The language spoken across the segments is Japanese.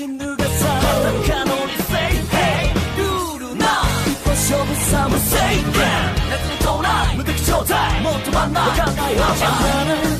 死ぬがさまた可能に Say hey ルールな一歩勝負さも Say grand 夏の到来無敵状態もう止まんないわかん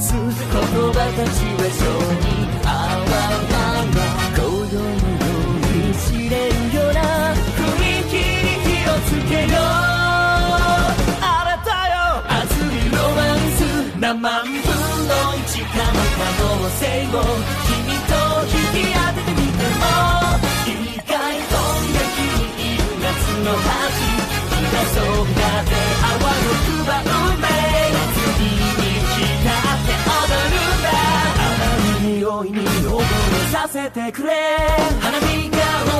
す。言葉たちは性に合わないロマン何万分の1かの可能性を。君と引き当ててみても。一回飛んできにいる夏の恥今そんな出泡わ配ろう。せてくれ。花火が